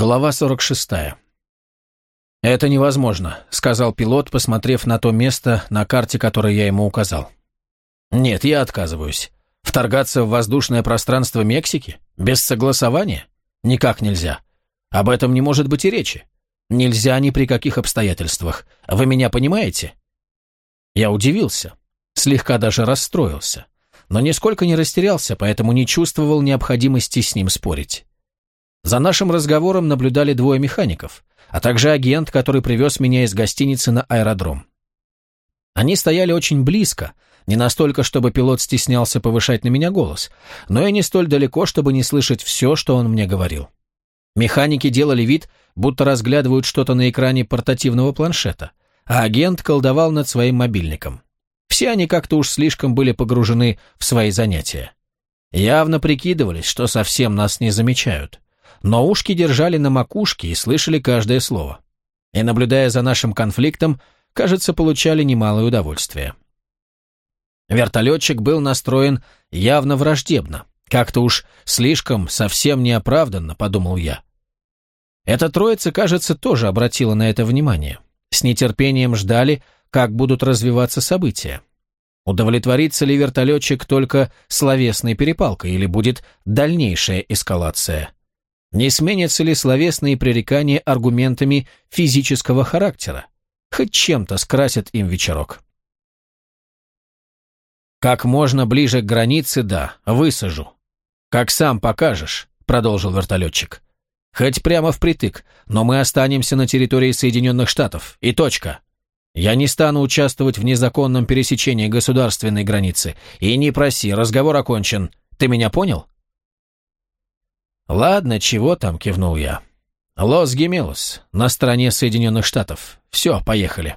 Глава 46. «Это невозможно», — сказал пилот, посмотрев на то место на карте, которое я ему указал. «Нет, я отказываюсь. Вторгаться в воздушное пространство Мексики? Без согласования? Никак нельзя. Об этом не может быть и речи. Нельзя ни при каких обстоятельствах. Вы меня понимаете?» Я удивился, слегка даже расстроился, но нисколько не растерялся, поэтому не чувствовал необходимости с ним спорить. За нашим разговором наблюдали двое механиков, а также агент, который привез меня из гостиницы на аэродром. Они стояли очень близко, не настолько, чтобы пилот стеснялся повышать на меня голос, но и не столь далеко, чтобы не слышать все, что он мне говорил. Механики делали вид, будто разглядывают что-то на экране портативного планшета, а агент колдовал над своим мобильником. Все они как-то уж слишком были погружены в свои занятия. Явно прикидывались, что совсем нас не замечают но ушки держали на макушке и слышали каждое слово. И, наблюдая за нашим конфликтом, кажется, получали немалое удовольствие. Вертолетчик был настроен явно враждебно, как-то уж слишком, совсем неоправданно, подумал я. Эта троица, кажется, тоже обратила на это внимание. С нетерпением ждали, как будут развиваться события. Удовлетворится ли вертолетчик только словесной перепалкой или будет дальнейшая эскалация? Не сменятся ли словесные пререкания аргументами физического характера? Хоть чем-то скрасят им вечерок. «Как можно ближе к границе, да, высажу. Как сам покажешь», — продолжил вертолетчик. «Хоть прямо впритык, но мы останемся на территории Соединенных Штатов. И точка. Я не стану участвовать в незаконном пересечении государственной границы. И не проси, разговор окончен. Ты меня понял?» «Ладно, чего там?» – кивнул я. «Лос Гемелос, на стороне Соединенных Штатов. Все, поехали».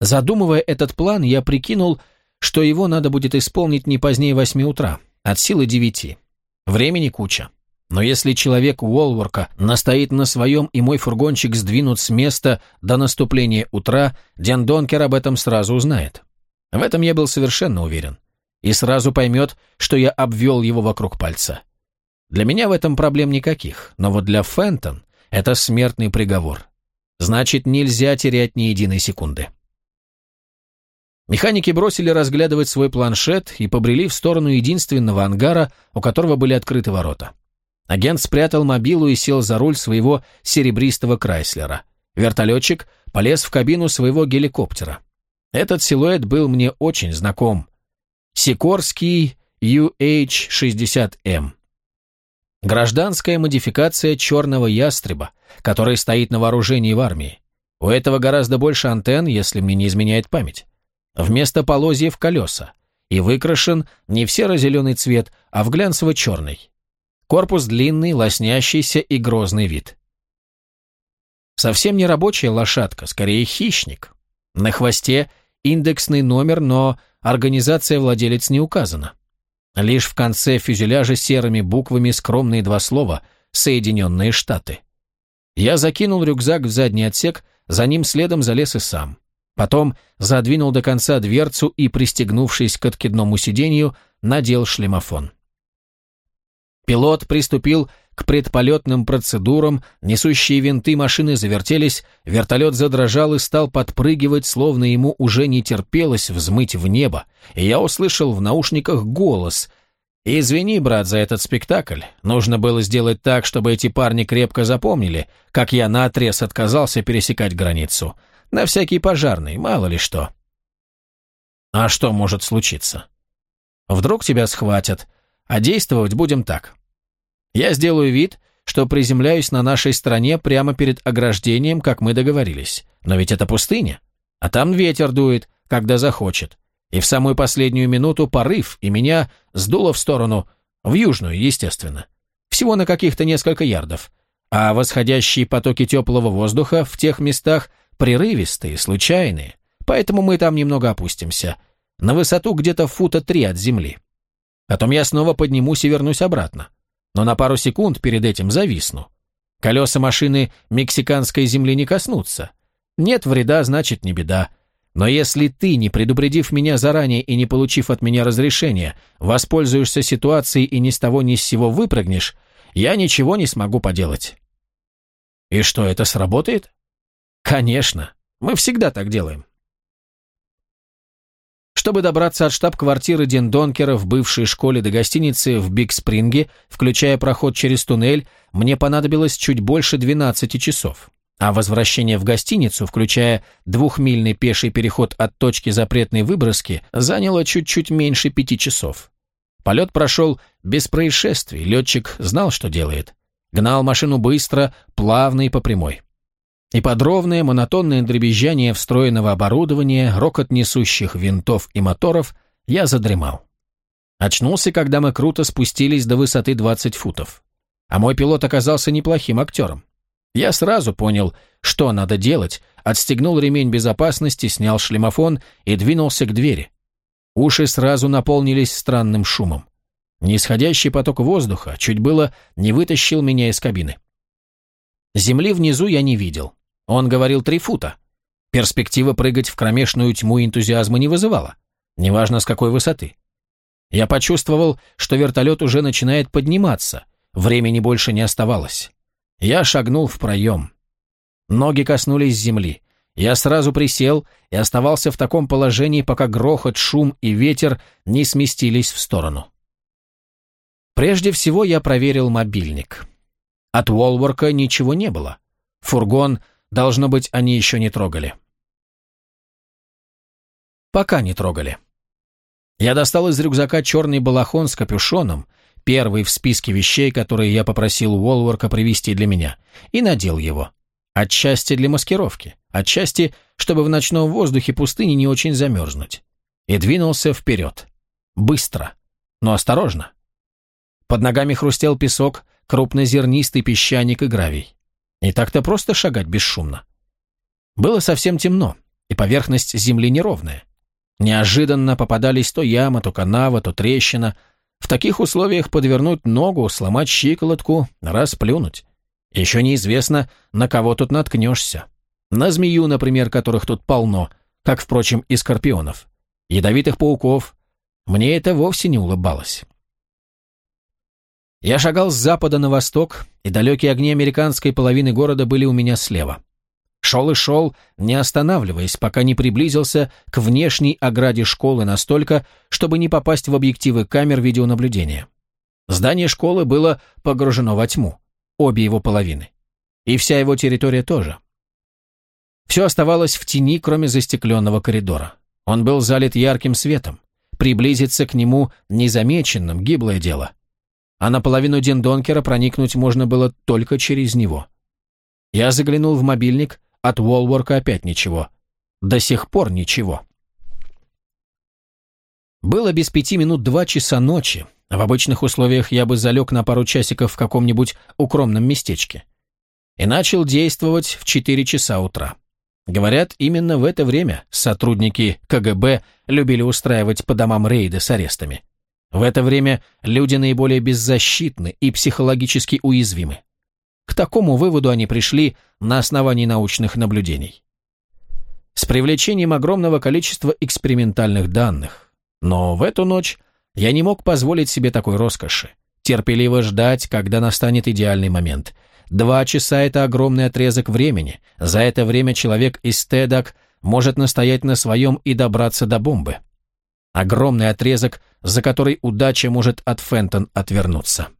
Задумывая этот план, я прикинул, что его надо будет исполнить не позднее восьми утра, от силы девяти. Времени куча. Но если человек Уолворка настоит на своем и мой фургончик сдвинут с места до наступления утра, Ден Донкер об этом сразу узнает. В этом я был совершенно уверен и сразу поймет, что я обвел его вокруг пальца. Для меня в этом проблем никаких, но вот для Фентон это смертный приговор. Значит, нельзя терять ни единой секунды. Механики бросили разглядывать свой планшет и побрели в сторону единственного ангара, у которого были открыты ворота. Агент спрятал мобилу и сел за руль своего серебристого Крайслера. Вертолетчик полез в кабину своего геликоптера. Этот силуэт был мне очень знаком. Сикорский UH-60M. Гражданская модификация черного ястреба, который стоит на вооружении в армии. У этого гораздо больше антенн, если мне не изменяет память. Вместо полозьев колеса. И выкрашен не в серо-зеленый цвет, а в глянцево-черный. Корпус длинный, лоснящийся и грозный вид. Совсем не рабочая лошадка, скорее хищник. На хвосте индексный номер, но Организация владелец не указана. Лишь в конце фюзеляжа серыми буквами скромные два слова «Соединенные Штаты». Я закинул рюкзак в задний отсек, за ним следом залез и сам. Потом задвинул до конца дверцу и, пристегнувшись к откидному сиденью, надел шлемофон. Пилот приступил к предполетным процедурам, несущие винты машины завертелись, вертолет задрожал и стал подпрыгивать, словно ему уже не терпелось взмыть в небо, и я услышал в наушниках голос «Извини, брат, за этот спектакль. Нужно было сделать так, чтобы эти парни крепко запомнили, как я наотрез отказался пересекать границу. На всякий пожарный, мало ли что». «А что может случиться?» «Вдруг тебя схватят, а действовать будем так». Я сделаю вид, что приземляюсь на нашей стороне прямо перед ограждением, как мы договорились. Но ведь это пустыня. А там ветер дует, когда захочет. И в самую последнюю минуту порыв, и меня сдуло в сторону, в южную, естественно. Всего на каких-то несколько ярдов. А восходящие потоки теплого воздуха в тех местах прерывистые, случайные. Поэтому мы там немного опустимся. На высоту где-то фута три от земли. Потом я снова поднимусь и вернусь обратно но на пару секунд перед этим зависну. Колеса машины мексиканской земли не коснутся. Нет вреда, значит не беда. Но если ты, не предупредив меня заранее и не получив от меня разрешения, воспользуешься ситуацией и ни с того ни с сего выпрыгнешь, я ничего не смогу поделать. И что, это сработает? Конечно, мы всегда так делаем. Чтобы добраться от штаб-квартиры Дендонкера в бывшей школе до гостиницы в Биг-Спринге, включая проход через туннель, мне понадобилось чуть больше 12 часов. А возвращение в гостиницу, включая двухмильный пеший переход от точки запретной выброски, заняло чуть-чуть меньше пяти часов. Полет прошел без происшествий, летчик знал, что делает. Гнал машину быстро, плавно и по прямой и под ровное монотонное дребезжание встроенного оборудования, рокот несущих винтов и моторов, я задремал. Очнулся, когда мы круто спустились до высоты 20 футов. А мой пилот оказался неплохим актером. Я сразу понял, что надо делать, отстегнул ремень безопасности, снял шлемофон и двинулся к двери. Уши сразу наполнились странным шумом. Нисходящий поток воздуха чуть было не вытащил меня из кабины. Земли внизу я не видел. Он говорил три фута. Перспектива прыгать в кромешную тьму энтузиазма не вызывала. Неважно, с какой высоты. Я почувствовал, что вертолет уже начинает подниматься. Времени больше не оставалось. Я шагнул в проем. Ноги коснулись земли. Я сразу присел и оставался в таком положении, пока грохот, шум и ветер не сместились в сторону. Прежде всего я проверил мобильник. От Уолворка ничего не было. Фургон, должно быть, они еще не трогали. Пока не трогали. Я достал из рюкзака черный балахон с капюшоном, первый в списке вещей, которые я попросил Уолворка привезти для меня, и надел его. Отчасти для маскировки, отчасти, чтобы в ночном воздухе пустыни не очень замерзнуть. И двинулся вперед. Быстро, но осторожно. Под ногами хрустел песок, крупнозернистый песчаник и гравий. Не так-то просто шагать бесшумно. Было совсем темно, и поверхность земли неровная. Неожиданно попадались то яма, то канава, то трещина. В таких условиях подвернуть ногу, сломать щиколотку, расплюнуть. Еще неизвестно, на кого тут наткнешься. На змею, например, которых тут полно, как, впрочем, и скорпионов. Ядовитых пауков. Мне это вовсе не улыбалось. Я шагал с запада на восток, и далекие огни американской половины города были у меня слева. Шел и шел, не останавливаясь, пока не приблизился к внешней ограде школы настолько, чтобы не попасть в объективы камер видеонаблюдения. Здание школы было погружено во тьму, обе его половины. И вся его территория тоже. Все оставалось в тени, кроме застекленного коридора. Он был залит ярким светом. Приблизиться к нему незамеченным – гиблое дело а на половину Дендонкера проникнуть можно было только через него. Я заглянул в мобильник, от Уолворка опять ничего. До сих пор ничего. Было без пяти минут два часа ночи. В обычных условиях я бы залег на пару часиков в каком-нибудь укромном местечке. И начал действовать в четыре часа утра. Говорят, именно в это время сотрудники КГБ любили устраивать по домам рейды с арестами. В это время люди наиболее беззащитны и психологически уязвимы. К такому выводу они пришли на основании научных наблюдений. С привлечением огромного количества экспериментальных данных. Но в эту ночь я не мог позволить себе такой роскоши. Терпеливо ждать, когда настанет идеальный момент. Два часа – это огромный отрезок времени. За это время человек из Тедак может настоять на своем и добраться до бомбы. Огромный отрезок, за который удача может от Фентон отвернуться.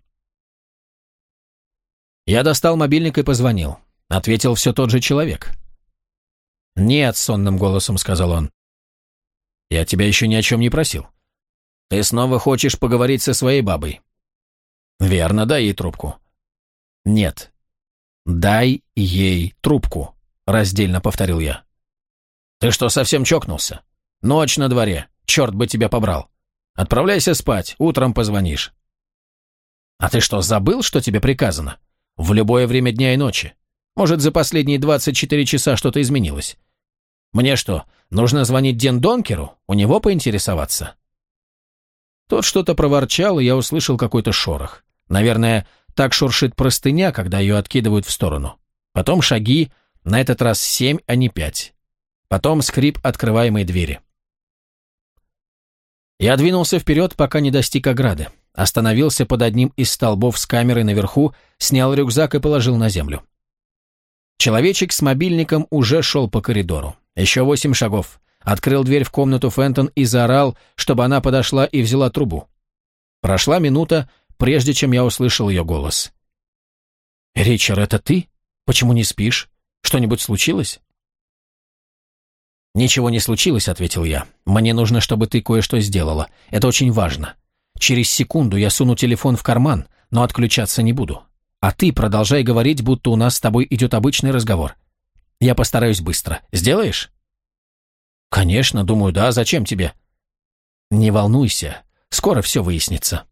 Я достал мобильник и позвонил. Ответил все тот же человек. «Нет», — сонным голосом сказал он. «Я тебя еще ни о чем не просил. Ты снова хочешь поговорить со своей бабой?» «Верно, дай ей трубку». «Нет, дай ей трубку», — раздельно повторил я. «Ты что, совсем чокнулся? Ночь на дворе. Черт бы тебя побрал. Отправляйся спать, утром позвонишь. А ты что, забыл, что тебе приказано? В любое время дня и ночи. Может, за последние 24 часа что-то изменилось. Мне что, нужно звонить Ден Донкеру, у него поинтересоваться? Тот что-то проворчал, и я услышал какой-то шорох. Наверное, так шуршит простыня, когда ее откидывают в сторону. Потом шаги, на этот раз семь, а не пять. Потом скрип открываемой двери. Я двинулся вперед, пока не достиг ограды. остановился под одним из столбов с камерой наверху, снял рюкзак и положил на землю. Человечек с мобильником уже шел по коридору. Еще восемь шагов. Открыл дверь в комнату Фентон и заорал, чтобы она подошла и взяла трубу. Прошла минута, прежде чем я услышал ее голос. «Ричард, это ты? Почему не спишь? Что-нибудь случилось?» «Ничего не случилось», — ответил я. «Мне нужно, чтобы ты кое-что сделала. Это очень важно. Через секунду я суну телефон в карман, но отключаться не буду. А ты продолжай говорить, будто у нас с тобой идет обычный разговор. Я постараюсь быстро. Сделаешь?» «Конечно, думаю, да. Зачем тебе?» «Не волнуйся. Скоро все выяснится».